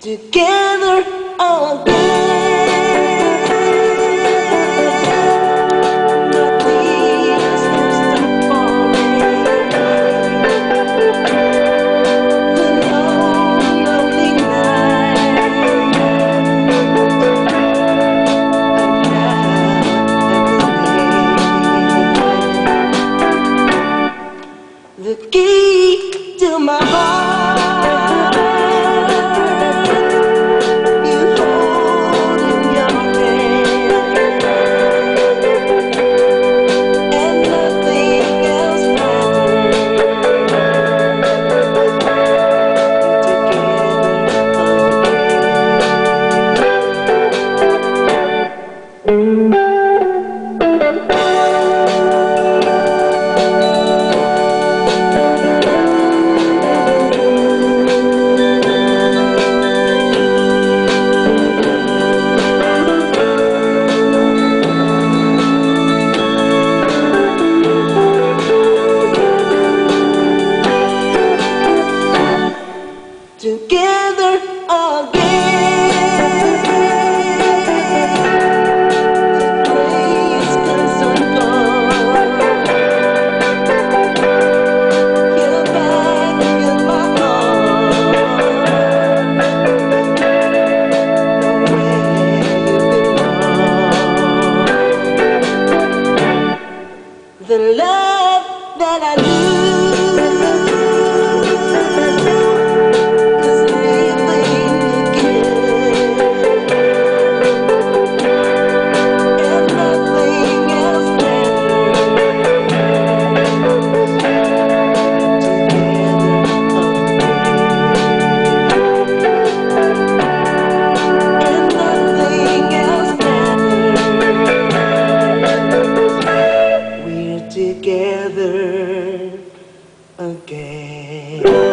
together again. Together The love that I lose again.